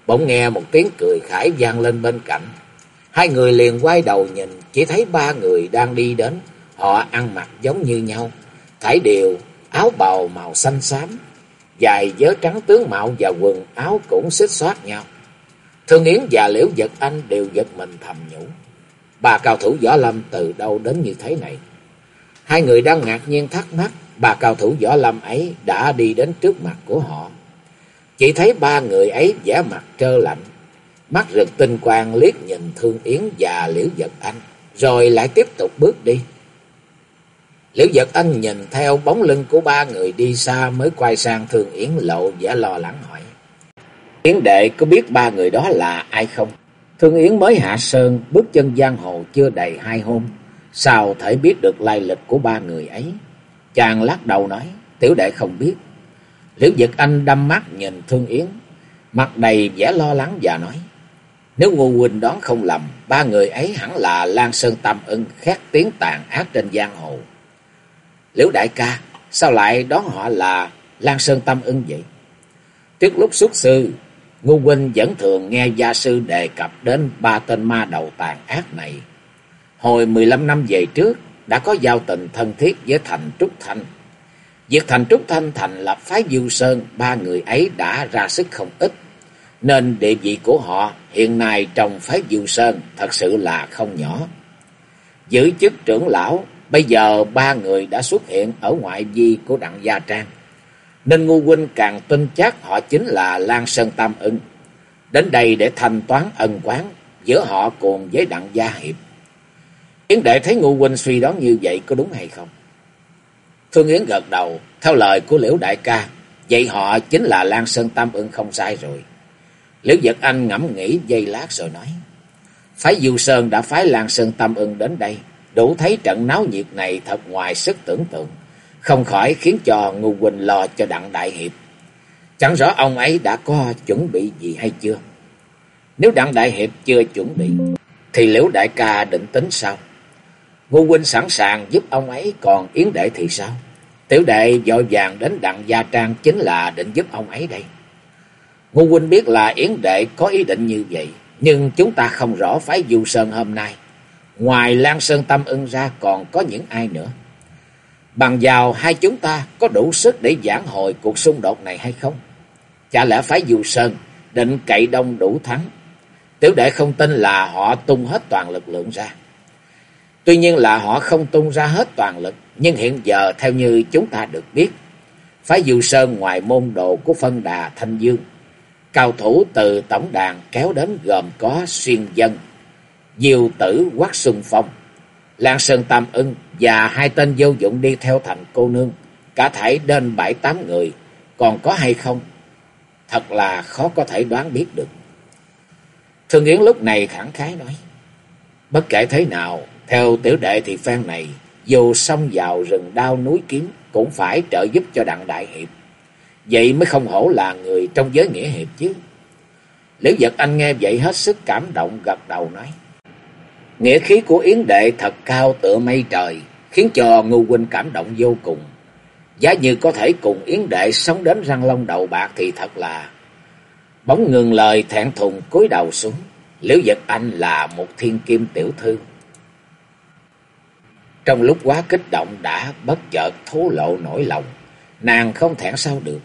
Speaker 1: bỗng nghe một tiếng cười khải vang lên bên cạnh. Hai người liền quay đầu nhìn, chỉ thấy ba người đang đi đến, họ ăn mặc giống như nhau, thải đều áo bào màu xanh xám, dài vớ trắng tướng mạo và quần áo cũng xích xoát nhau. Thương Yến và Liễu Giật Anh đều giật mình thầm nhủ. Bà cao thủ võ lâm từ đâu đến như thế này? Hai người đang ngạc nhiên thắc mắc, bà cao thủ võ lâm ấy đã đi đến trước mặt của họ. Chỉ thấy ba người ấy vẻ mặt trơ lạnh, mắt rực tinh quang liếc nhìn Thương Yến và Liễu Giật Anh, rồi lại tiếp tục bước đi. Liễu Giật Anh nhìn theo bóng lưng của ba người đi xa mới quay sang Thương Yến lộ vẻ lo lắng hỏi. Yến đệ có biết ba người đó là ai không? Thương Yến mới hạ sơn, bước chân giang hồ chưa đầy hai hôm, sao thể biết được lai lịch của ba người ấy? Chàng lắc đầu nói, tiểu đệ không biết. Liễu Dực Anh đâm mắt nhìn Thương Yến, mặt đầy vẻ lo lắng và nói, nếu Ngô Quỳnh đoán không lầm, ba người ấy hẳn là Lan Sơn Tâm ưng khét tiếng tàn ác trên giang hồ. Liễu đại ca, sao lại đoán họ là Lan Sơn Tâm ưng vậy? Trước lúc xuất sư, Ngô Huynh vẫn thường nghe gia sư đề cập đến ba tên ma đầu tàn ác này. Hồi 15 năm về trước, đã có giao tình thân thiết với Thành Trúc Thanh. Việc Thành Trúc Thanh thành lập phái Du Sơn, ba người ấy đã ra sức không ít, nên địa vị của họ hiện nay trong phái Du Sơn thật sự là không nhỏ. Giữ chức trưởng lão, bây giờ ba người đã xuất hiện ở ngoại vi của Đặng Gia Trang. Nên Ngu Huynh càng tin chắc họ chính là Lan Sơn Tam Ưng. Đến đây để thanh toán ân quán giữa họ cùng với Đặng Gia Hiệp. Yến đệ thấy Ngu Huynh suy đoán như vậy có đúng hay không? Thương Yến gật đầu, theo lời của Liễu Đại ca, vậy họ chính là Lan Sơn Tam ưng không sai rồi. Liễu Giật Anh ngẫm nghĩ giây lát rồi nói, Phái Du Sơn đã phái Lan Sơn Tam ưng đến đây, đủ thấy trận náo nhiệt này thật ngoài sức tưởng tượng, không khỏi khiến cho Ngô Quỳnh lo cho Đặng Đại Hiệp. Chẳng rõ ông ấy đã có chuẩn bị gì hay chưa. Nếu Đặng Đại Hiệp chưa chuẩn bị, thì Liễu Đại ca định tính sao? Ngô Quỳnh sẵn sàng giúp ông ấy, còn Yến Đệ thì sao? Tiểu đệ vội vàng đến Đặng Gia Trang chính là định giúp ông ấy đây. Ngô Quỳnh biết là Yến Đệ có ý định như vậy, nhưng chúng ta không rõ phái Du Sơn hôm nay. Ngoài Lan Sơn Tâm ưng ra còn có những ai nữa? Bằng vào hai chúng ta có đủ sức để giảng hồi cuộc xung đột này hay không? Chả lẽ phái Du Sơn định cậy đông đủ thắng? Tiểu đệ không tin là họ tung hết toàn lực lượng ra. Tuy nhiên là họ không tung ra hết toàn lực, nhưng hiện giờ theo như chúng ta được biết, phái Du Sơn ngoài môn đồ của phân đà Thanh Dương, cao thủ từ tổng đàn kéo đến gồm có xuyên dân, diều tử quát xuân phong, Lan Sơn Tam ưng và hai tên vô dụng đi theo thành cô nương, cả thảy đến bảy tám người, còn có hay không? Thật là khó có thể đoán biết được. Thương Yến lúc này khẳng khái nói, bất kể thế nào, theo tiểu đệ thì phen này, dù xông vào rừng đao núi kiếm, cũng phải trợ giúp cho đặng đại hiệp. Vậy mới không hổ là người trong giới nghĩa hiệp chứ. Liễu giật anh nghe vậy hết sức cảm động gật đầu nói. Nghĩa khí của Yến đệ thật cao tựa mây trời, khiến cho Ngô Huynh cảm động vô cùng. Giá như có thể cùng Yến đệ sống đến răng long đầu bạc thì thật là... Bóng ngừng lời thẹn thùng cúi đầu xuống. Liễu giật anh là một thiên kim tiểu thư. Trong lúc quá kích động đã bất chợt thố lộ nỗi lòng, nàng không thẹn sao được.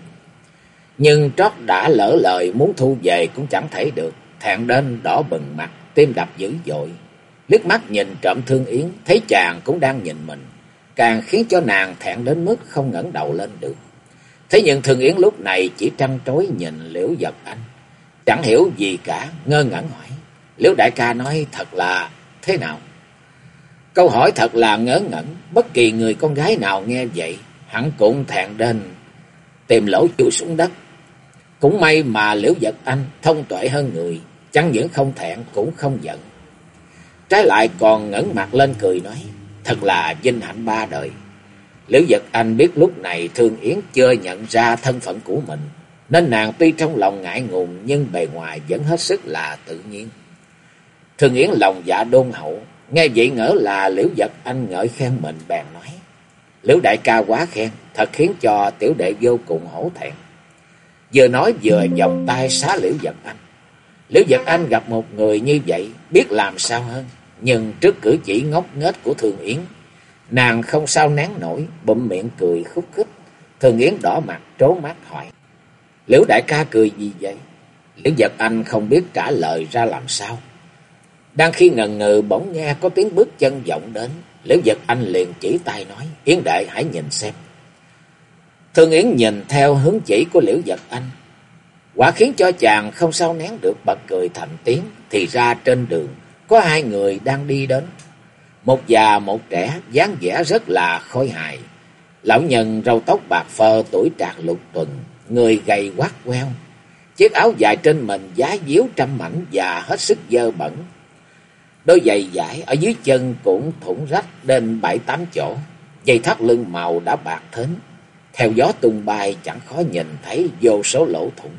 Speaker 1: Nhưng trót đã lỡ lời muốn thu về cũng chẳng thể được, thẹn đến đỏ bừng mặt, tim đập dữ dội. Liếc mắt nhìn trộm thương yến, thấy chàng cũng đang nhìn mình, càng khiến cho nàng thẹn đến mức không ngẩng đầu lên được. Thế nhưng thương yến lúc này chỉ trăn trối nhìn liễu giật anh, chẳng hiểu gì cả, ngơ ngẩn hỏi. Liễu đại ca nói thật là thế nào? Câu hỏi thật là ngớ ngẩn, bất kỳ người con gái nào nghe vậy, hẳn cũng thẹn đến tìm lỗ chui xuống đất. Cũng may mà liễu giật anh thông tuệ hơn người, chẳng những không thẹn cũng không giận. Trái lại còn ngẩng mặt lên cười nói, thật là vinh hạnh ba đời. Liễu giật anh biết lúc này Thương Yến chưa nhận ra thân phận của mình, nên nàng tuy trong lòng ngại ngùng nhưng bề ngoài vẫn hết sức là tự nhiên. Thương Yến lòng dạ đôn hậu, nghe vậy ngỡ là Liễu giật anh ngợi khen mình bèn nói. Liễu đại ca quá khen, thật khiến cho tiểu đệ vô cùng hổ thẹn. Vừa nói vừa vòng tay xá Liễu giật anh. Liễu giật anh gặp một người như vậy, biết làm sao hơn. Nhưng trước cử chỉ ngốc nghếch của Thường Yến, nàng không sao nén nổi, bụm miệng cười khúc khích. Thường Yến đỏ mặt, trố mắt hỏi. Liễu đại ca cười gì vậy? Liễu giật anh không biết trả lời ra làm sao. Đang khi ngần ngừ bỗng nghe có tiếng bước chân vọng đến. Liễu giật anh liền chỉ tay nói, Yến đệ hãy nhìn xem. Thương Yến nhìn theo hướng chỉ của Liễu giật anh. Quả khiến cho chàng không sao nén được bật cười thành tiếng. Thì ra trên đường có hai người đang đi đến. Một già một trẻ dáng vẻ rất là khôi hài. Lão nhân râu tóc bạc phơ tuổi trạc lục tuần, người gầy quát queo. Chiếc áo dài trên mình giá díu trăm mảnh và hết sức dơ bẩn. Đôi giày dải ở dưới chân cũng thủng rách đến bảy tám chỗ. Dây thắt lưng màu đã bạc thến. Theo gió tung bay chẳng khó nhìn thấy vô số lỗ thủng.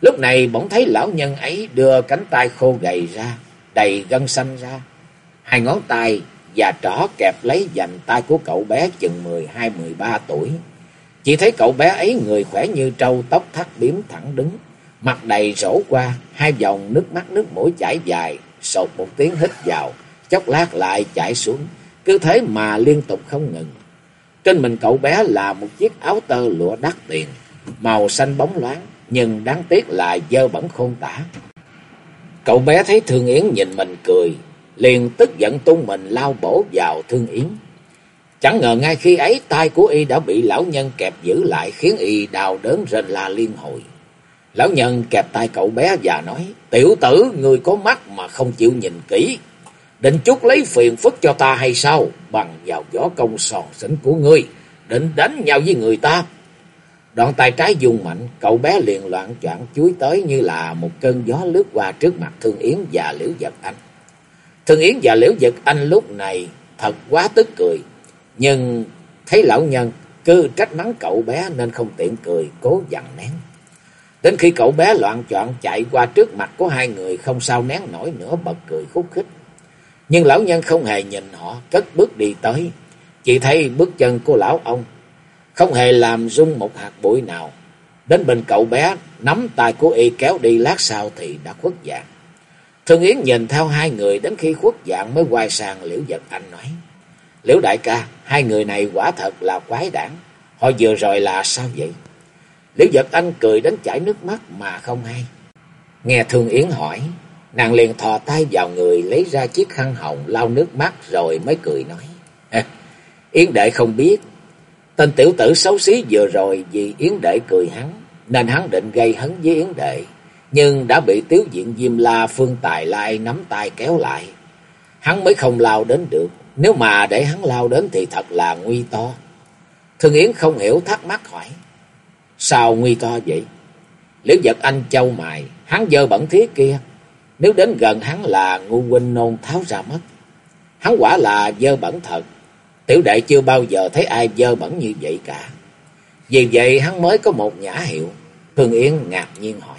Speaker 1: Lúc này bỗng thấy lão nhân ấy đưa cánh tay khô gầy ra, đầy gân xanh ra. Hai ngón tay và trỏ kẹp lấy dành tay của cậu bé chừng mười hai mười ba tuổi. Chỉ thấy cậu bé ấy người khỏe như trâu tóc thắt biếm thẳng đứng, mặt đầy rổ qua, hai dòng nước mắt nước mũi chảy dài, sột một tiếng hít vào, chốc lát lại chảy xuống, cứ thế mà liên tục không ngừng. Trên mình cậu bé là một chiếc áo tơ lụa đắt tiền, màu xanh bóng loáng, nhưng đáng tiếc là dơ bẩn khôn tả. Cậu bé thấy Thương Yến nhìn mình cười, liền tức giận tung mình lao bổ vào Thương Yến. Chẳng ngờ ngay khi ấy tay của y đã bị lão nhân kẹp giữ lại khiến y đào đớn rên la liên hồi. Lão nhân kẹp tay cậu bé và nói, tiểu tử, người có mắt mà không chịu nhìn kỹ. Định chút lấy phiền phức cho ta hay sao? Bằng vào gió công sòn sỉnh của ngươi, định đánh nhau với người ta. Đoạn tay trái dùng mạnh, cậu bé liền loạn choạng chuối tới như là một cơn gió lướt qua trước mặt Thương Yến và Liễu Giật Anh. Thương Yến và Liễu Giật Anh lúc này thật quá tức cười, nhưng thấy lão nhân cứ trách mắng cậu bé nên không tiện cười, cố dằn nén. Đến khi cậu bé loạn choạng chạy qua trước mặt của hai người không sao nén nổi nữa bật cười khúc khích. Nhưng lão nhân không hề nhìn họ, cất bước đi tới. Chỉ thấy bước chân của lão ông không hề làm rung một hạt bụi nào. Đến bên cậu bé, nắm tay của y kéo đi lát sau thì đã khuất dạng. Thương Yến nhìn theo hai người đến khi khuất dạng mới quay sang Liễu Giật Anh nói. Liễu đại ca, hai người này quả thật là quái đản. Họ vừa rồi là sao vậy? Liễu Giật Anh cười đến chảy nước mắt mà không hay. Nghe Thương Yến hỏi, nàng liền thò tay vào người lấy ra chiếc khăn hồng lau nước mắt rồi mới cười nói. Yến đệ không biết, tên tiểu tử xấu xí vừa rồi vì Yến đệ cười hắn, nên hắn định gây hấn với Yến đệ, nhưng đã bị tiếu diện Diêm La Phương Tài Lai nắm tay kéo lại. Hắn mới không lao đến được, nếu mà để hắn lao đến thì thật là nguy to. Thương Yến không hiểu thắc mắc hỏi. Sao nguy to vậy? Liễu giật anh châu mài, hắn dơ bẩn thiết kia. Nếu đến gần hắn là ngu huynh nôn tháo ra mất. Hắn quả là dơ bẩn thật. Tiểu đệ chưa bao giờ thấy ai dơ bẩn như vậy cả. Vì vậy hắn mới có một nhã hiệu. thường Yến ngạc nhiên hỏi.